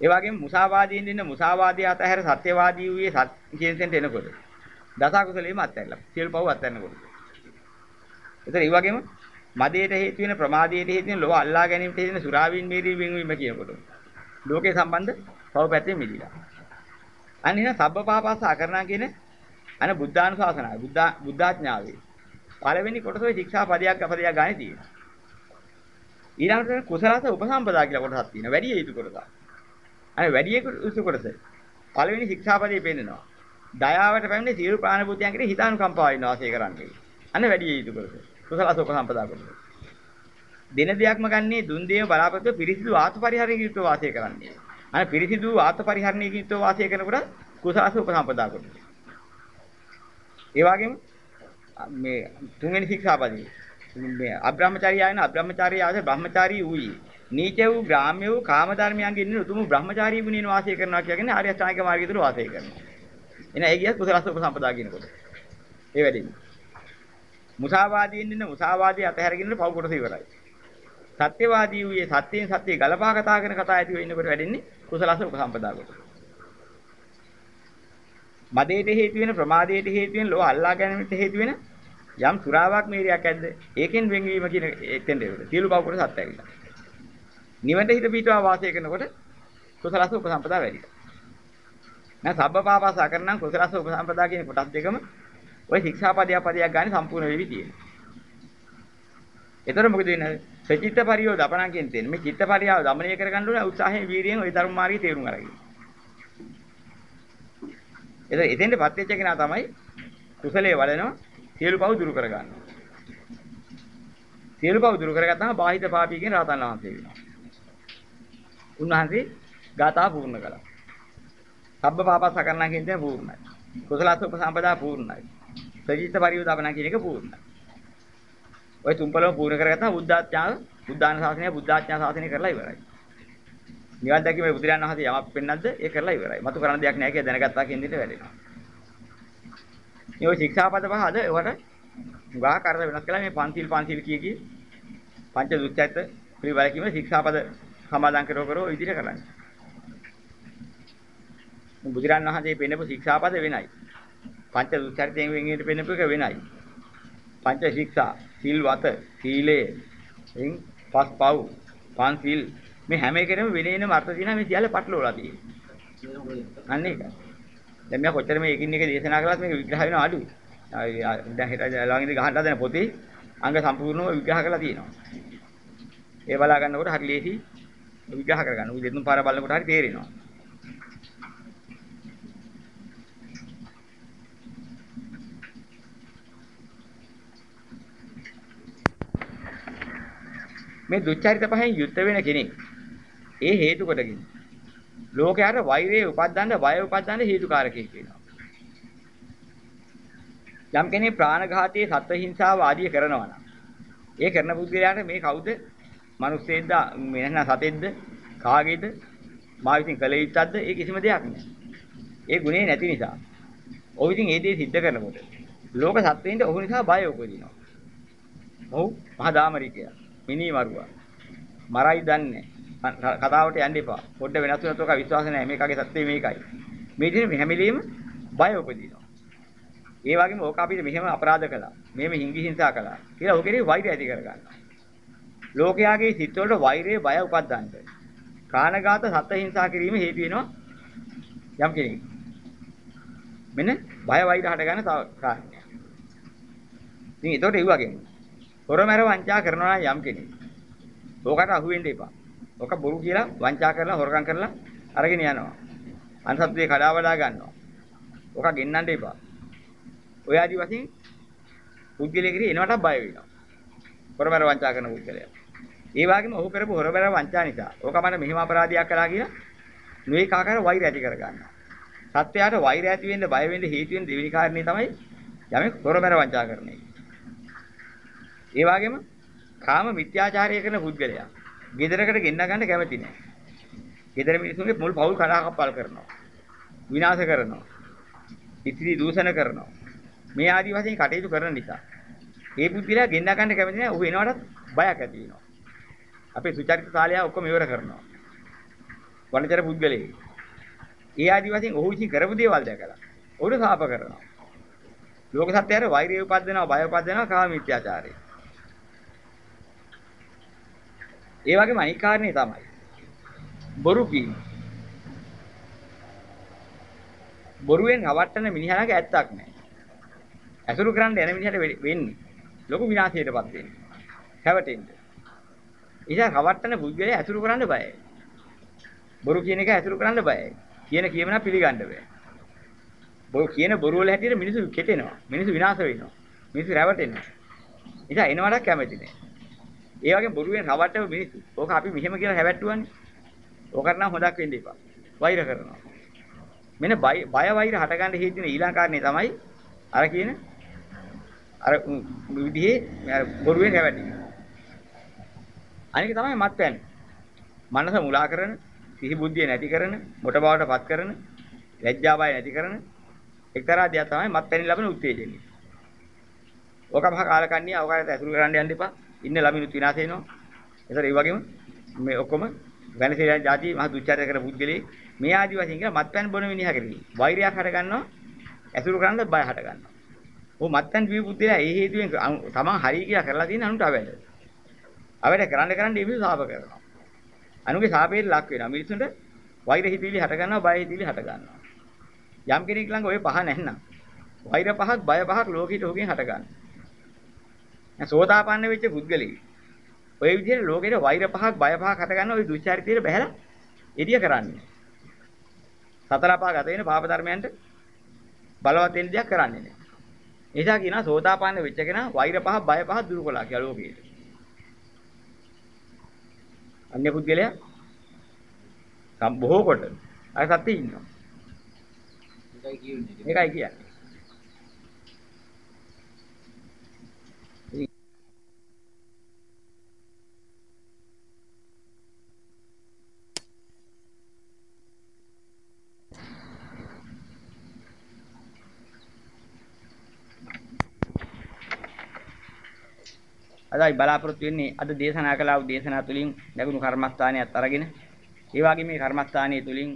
ඒ වගේම මුසාවාදීන් ඉන්න මුසාවාදී අතහැර සත්‍යවාදී වූයේ සත් කියන තැනට එනකොට. දස කුසලීම අත්හැරලා. සියලු පව් අත්හැරනකොට. ඒතර ඒ වගේම මදයට හේතු වෙන ප්‍රමාදයට හේතු වෙන ලෝභ අල්ලා ගැනීමට හේතු වෙන සුරාවින් මේරි වෙන්වීම කියනකොට. ලෝකේ සම්බන්ධ පව පැත්තේ මිදිලා. අන්න එහෙනම් සබ්බපාපස්ස අකරණා කියන අන බුද්ධානුශාසනාව බුද්ධ බුද්ධාඥාවේ පළවෙනි කොටස ඔය ශික්ෂා පදයක් අපදයක් ගන්න තියෙනවා. ඊළඟට කුසලස උපසම්පදා කියලා කොටසක් තියෙනවා. වැඩි යුතු කොටසක්. අනේ වැඩි යුතු කොටස. පළවෙනි ශික්ෂා පදේ පෙන්නනවා. දයාවට පැමිණි සියලු ප්‍රාණභූතයන් කෙරෙහි හිතානුකම්පාවෙන් වාසය කරන්නේ. අනේ වැඩි යුතු කොටස. කුසලස උපසම්පදා කොටස. දෙන දෙයක්ම ගන්නේ දුන් දේම බලාපොරොත්තු පිරිසිදු ආත්ම පරිහරණයකින් යුක්තව වාසය කරන්නේ. අනේ පිරිසිදු ආත්ම පරිහරණයකින් යුක්තව වාසය කරනකොට කුසලස උපසම්පදා කරනවා. ඒ වගේම මේ තුන්වෙනි ශික්ෂාපදේ මේ අබ්‍රහ්මචාරියායන අබ්‍රහ්මචාරිය ආද බ්‍රහ්මචාරී වූයි. නීච වූ ග්‍රාම්‍ය වූ කාම ධර්මයන්ගෙන් ඉන්න උතුම් බ්‍රහ්මචාරී ගුණින වාසය කරනවා කියන්නේ ආර්ය අෂ්ටාංගික මාර්ගය තුල වාසය කරනවා. එන ඒ කියස් කුසලස උපසම්පදා කියනකොට. ඒ වැඩින්නේ. මුසාවාදීන් ඉන්න මුසාවාදී අතහැරගෙන පව කොටස ඉවරයි. සත්‍යවාදී වූයේ සත්‍යයෙන් සත්‍ය ගලපා කතා කරන කතා ඇතිව ඉන්නකොට වැඩෙන්නේ කුසලස උපසම්පදා කොට. මදේට හේතු වෙන ප්‍රමාදයට හේතු වෙන ලෝ අල්ලා ගැනීමට හේතු වෙන යම් සුරාවක් මේරියක් ඇද්ද ඒකෙන් වෙන්වීම කියන එතෙන්ද ඒකට සියලු බව කොට සත්‍යයි කියලා. නිවන්ට හිත පිටවා වාසය කරනකොට කුසලස උපසම්පදා වැඩි. නැහ සබ්බපාපස කරනම් කුසලස උපසම්පදා කියන කොටස් දෙකම ওই ශික්ෂාපදයක් පදයක් ගන්න සම්පූර්ණ වෙවි තියෙනවා. එතකොට මොකද වෙන්නේ? සචිත්ත පරියෝ දපණන් කියන තැන මේ චිත්ත පරියාව දමනය කරගන්න ඕනේ උත්සාහයෙන් වීරියෙන් ওই ධර්ම මාර්ගය තේරුම් අරගෙන. එතන එතෙන්ටපත් වෙච්ච කෙනා තමයි කුසලයේ වඩනවා සියලු පව් දුරු කරගන්නවා. සියලු පව් දුරු කරගත්තාම බාහිත පාපී කියන රහතන් වහන්සේ වෙනවා. උන්වහන්සේ ගාථා පූර්ණ කළා. සබ්බ පාපස්ස කරනා කියන දේ පූර්ණයි. කුසලස්ස උපසම්පදා පූර්ණයි. සජිත පරිවදාපන කියන එක පූර්ණයි. ඔය තුම්පලම පූර්ණ කරගත්තා බුද්ධාඥාව බුද්ධාන ශාසනය බුද්ධාඥා ශාසනය කරලා ඉවරයි. නිවන් දැකීමේ බුදුරයන් වහන්සේ යමක් පෙන්වන්නද ඒ කරලා ඉවරයි. මතු කරන්න දෙයක් නැහැ කියලා දැනගත්තා කියන දෙයට වැඩෙනවා. මේ ඔය ශික්ෂාපද පහ අද ඒවට ගා කරද වෙනස් කළා මේ පන්තිල් පන්තිල් කිය කී පංච දුස්චරිත පිළිවෙලකීම ශික්ෂාපද සමාදන් කරව කරව ඔය විදිහට කරන්නේ. බුදුරන් වහන්සේ පෙන්නපු ශික්ෂාපද වෙනයි. පංච දුස්චරිතයෙන් වෙන්නේ පෙන්නපු එක වෙනයි. පංච ශික්ෂා, සිල්වත, සීලය, එයින් පස්පව්, පන්සිල් මේ හැම එකෙම වෙන වෙනම අර්ථ තියෙනවා මේ සියල්ල පටලවලා තියෙන්නේ. අන්න ඒක. දැන් මම කොච්චර මේ එකින් එක දේශනා කළාත් මේක විග්‍රහ වෙනවා අඩුයි. දැන් හෙට ළඟින් ගහන්න හදන පොතේ අංග සම්පූර්ණව විග්‍රහ කරලා තියෙනවා. ඒ බලා ගන්නකොට හරි ලේසි විග්‍රහ කරගන්න. උයි දෙතුන් පාර බලනකොට හරි තේරෙනවා. මේ දුච්චරිත පහෙන් යුද්ධ වෙන කෙනෙක් ඒ හේතු කොටගෙන ලෝකයට වෛරය උපද්දන්න බය උපද්දන්න හේතුකාරකයෙක් වෙනවා. යම් කෙනෙක් ප්‍රාණඝාතයේ සත්ව හිංසාව ආදිය කරනවා නම් ඒ කරන පුද්ගලයාට මේ කවුද? මිනිස්සෙක්ද මෙන්න සතෙක්ද? කාගේද? මා විසින් කළ යුත්තක්ද? ඒ කිසිම දෙයක් නෑ. ඒ ගුණේ නැති නිසා. ඔහු ඉතින් ඒ දේ සිද්ධ කරනකොට ලෝක සත්වයින්ට ඔහු නිසා බය උපදිනවා. ඔහු මහා දාමරිකයා. මිනි මරුවා. මරයි දන්නේ කතාවට යන්න එපා. පොඩ්ඩ වෙනස් වෙනත් ඔක විශ්වාස නැහැ. මේකගේ සත්‍යය මේකයි. මේ දින හැමලෙම බය උපදිනවා. ඒ වගේම ඕක අපිට මෙහෙම අපරාධ කළා. මෙහෙම හිංගි හිංසා කළා. කියලා ඔකේ වෛරය ඇති කර ගන්නවා. ලෝකයාගේ සිත්වලට වෛරය බය උපද්දන්න. කාණඝාත සත්ත්ව හිංසා කිරීම හේතු වෙනවා යම් කෙනෙක්. මෙන්න බය වෛර හට ගන්න තව කාරණයක්. ඉතින් ඒතකොට ඒ වගේම හොරමැර වංචා කරනවා යම් කෙනෙක්. ඕකට අහු වෙන්න එපා. ඕක බොරු කියලා වංචා කරලා හොරකම් කරලා අරගෙන යනවා. අන්සත්ත්වේ කඩාවඩා ගන්නවා. ඕක ගෙන්නන්න එපා. ඔය ආදි වශයෙන් පුද්ගලයෙකුට එනවට බය වෙනවා. හොරමැර වංචා කරන පුද්ගලයා. ඒ වගේම ඔහු කරපු හොරමැර වංචා නිසා ඕක මට මෙහෙම අපරාධයක් කළා කියලා නොඒක ආකාර වෛරය ඇති කර ගන්නවා. සත්‍යයට වෛරය ඇති වෙන්න බය වෙන්න හේතු වෙන දෙවෙනි කාරණේ තමයි යමෙක් හොරමැර වංචා කරන එක. ඒ වගේම කාම මිත්‍යාචාරය කරන පුද්ගලයා ගෙදරකට ගෙන්න ගන්න කැමති නැහැ. ගෙදර මිනිස්සුන්ගේ මුල් පවුල් කඩාකප්පල් කරනවා. විනාශ කරනවා. ඉතිරි දූෂණ කරනවා. මේ ආදි වශයෙන් කටයුතු කරන නිසා ඒ පුද්ගලයා ගෙන්න ගන්න කැමති නැහැ. ඌ එනවටත් බයක් ඇති වෙනවා. අපේ සුචරිත සාලයා ඔක්කොම ඉවර කරනවා. වනචර පුද්ගලයෙක්. ඒ ආදි වශයෙන් ඔහු විසින් කරපු දේවල් දැකලා ඔහුට සාප කරනවා. ලෝක සත්‍යයට වෛරය උපදිනවා, බය උපදිනවා, කාම මිත්‍යාචාරය. ඒ වගේම අනික් කාරණේ තමයි බොරු කීම. බොරුවෙන් අවට්ටන මිනිහාගේ ඇත්තක් නැහැ. ඇසුරු කරන්න යන මිනිහට වෙන්නේ ලොකු විනාශයකටපත් වෙන්නේ. හැවටෙන්න. ඉතින් රවට්ටන පුද්ගලයා ඇසුරු කරන්න බයයි. බොරු කියන එක ඇසුරු කරන්න බයයි. කියන කියමන පිළිගන්න බෑ. බොරු කියන බොරු වල හැටියට මිනිස්සු කෙටෙනවා. මිනිස්සු විනාශ වෙනවා. මිනිස්සු රැවටෙනවා. ඉතින් එනවටක් කැමති නෑ. ඒ වගේ බොරුවෙන් රවට්ටව මිනිස්සු. ඕක අපි මෙහෙම කියලා හැවැට්ටුවන්නේ. ඕකට නම් හොදක් වෙන්න එපා. වෛර කරනවා. මෙන්න බය බය වෛර හටගන්න හේතු වෙන ඊළඟ කාරණේ තමයි අර කියන අර විදිහේ බොරුවෙන් හැවැටීම. අනික තමයි මත්පැන්. මනස මුලා කරන, සිහි බුද්ධිය නැති කරන, මොට බවට පත් කරන, ලැජ්ජාබය නැති කරන එක්තරා දෙයක් තමයි මත්පැන් ලැබෙන උත්තේජනය. ඔක මහ කාලකන්ණිය අවකාශයට ඇසුරු කරන්න යන්න එපා. ඉන්න ළමිනුත් විනාශ වෙනවා. ඒතර ඒ වගේම මේ ඔක්කොම වෙනසිරයන් જાති මහ දුචාරය කර පුද්ගලෙක් මේ ආදි වශයෙන් කියලා මත්පැන් බොන මිනිහා කරේ. වෛරයක් හට ගන්නවා. ඇසුරු කරන්න බය හට ගන්නවා. ඔව් මත්පැන් පිය පුද්ගලයා ඒ හේතුවෙන් තමන් හරි කියලා කරලා තියෙන අනුට අවැඩ. අවැඩ කරන්න කරන්න මේ මිනිස්සු සාප කරනවා. අනුගේ සාපේට ලක් වෙනවා. මිනිස්සුන්ට වෛර හිතිවිලි හට ගන්නවා, බය හිතිවිලි හට ගන්නවා. යම් කෙනෙක් ළඟ ওই පහ නැත්නම් වෛර පහක්, බය පහක් ලෝකෙට ඔහුගෙන් හට ගන්නවා. දැන් සෝතාපන්න වෙච්ච පුද්ගලෙක්. ඔය විදිහට ලෝකෙට වෛර පහක්, බය පහක් හට ගන්න ওই දුස්චරිතයේ බහැලා එළිය කරන්නේ. සතර පහ ගත වෙන පාප ධර්මයන්ට බලවත් වෙන දෙයක් කරන්නේ නැහැ. නිසා කියනවා සෝතාපන්න වෙච්ච කෙනා වෛර පහ බය පහ දුරු කළා කියලා ලෝකෙට. අන්‍ය පුද්ගලයා සම් බොහෝ කොට අර සත්‍ය ඉන්නවා. ඒකයි කියන්නේ. ඒකයි කියන්නේ. අදයි බලාපොරොත්තු වෙන්නේ අද දේශනා කළා වූ දේශනා තුලින් ලැබුණු කර්මස්ථානයත් අරගෙන ඒ වගේ මේ කර්මස්ථානයේ තුලින්